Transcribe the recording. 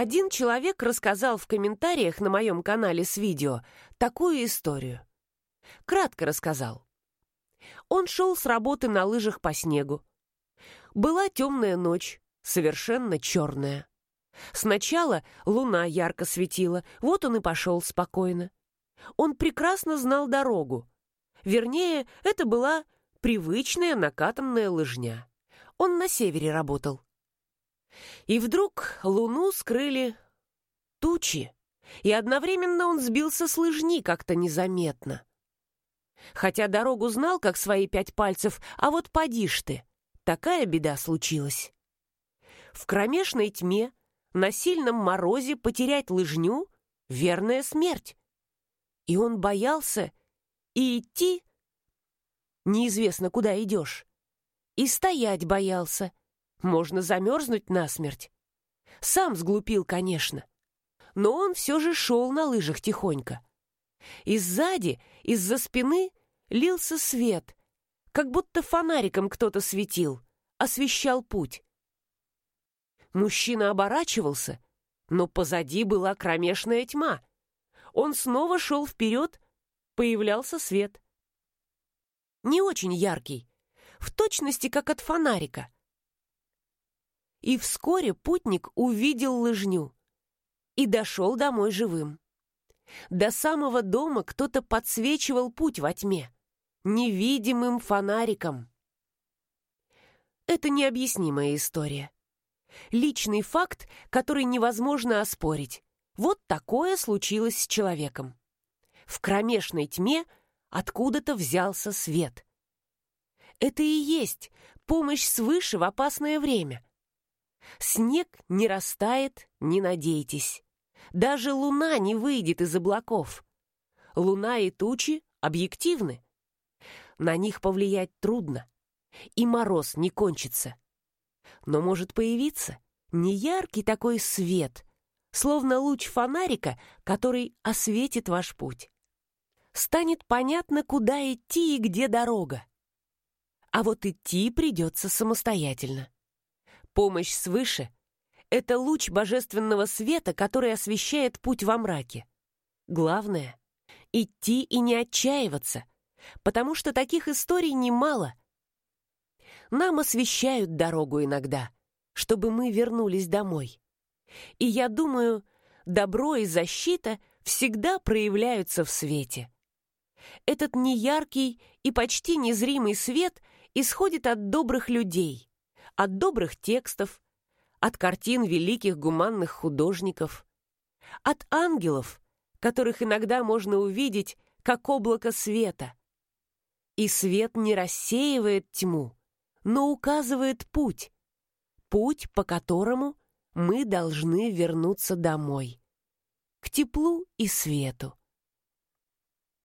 Один человек рассказал в комментариях на моем канале с видео такую историю. Кратко рассказал. Он шел с работы на лыжах по снегу. Была темная ночь, совершенно черная. Сначала луна ярко светила, вот он и пошел спокойно. Он прекрасно знал дорогу. Вернее, это была привычная накатанная лыжня. Он на севере работал. И вдруг луну скрыли тучи, и одновременно он сбился с лыжни как-то незаметно. Хотя дорогу знал, как свои пять пальцев, а вот поди ж ты, такая беда случилась. В кромешной тьме, на сильном морозе потерять лыжню — верная смерть. И он боялся и идти, неизвестно куда идешь, и стоять боялся, можно замерзнуть насмерть. Сам сглупил, конечно. Но он все же шел на лыжах тихонько. И сзади, из-за спины, лился свет, как будто фонариком кто-то светил, освещал путь. Мужчина оборачивался, но позади была кромешная тьма. Он снова шел вперед, появлялся свет. Не очень яркий, в точности, как от фонарика — и вскоре путник увидел лыжню и дошел домой живым. До самого дома кто-то подсвечивал путь во тьме, невидимым фонариком. Это необъяснимая история. Личный факт, который невозможно оспорить. Вот такое случилось с человеком. В кромешной тьме откуда-то взялся свет. Это и есть помощь свыше в опасное время — Снег не растает, не надейтесь. Даже луна не выйдет из облаков. Луна и тучи объективны. На них повлиять трудно, и мороз не кончится. Но может появиться неяркий такой свет, словно луч фонарика, который осветит ваш путь. Станет понятно, куда идти и где дорога. А вот идти придется самостоятельно. Помощь свыше — это луч божественного света, который освещает путь во мраке. Главное — идти и не отчаиваться, потому что таких историй немало. Нам освещают дорогу иногда, чтобы мы вернулись домой. И я думаю, добро и защита всегда проявляются в свете. Этот неяркий и почти незримый свет исходит от добрых людей — от добрых текстов, от картин великих гуманных художников, от ангелов, которых иногда можно увидеть, как облако света. И свет не рассеивает тьму, но указывает путь, путь, по которому мы должны вернуться домой, к теплу и свету.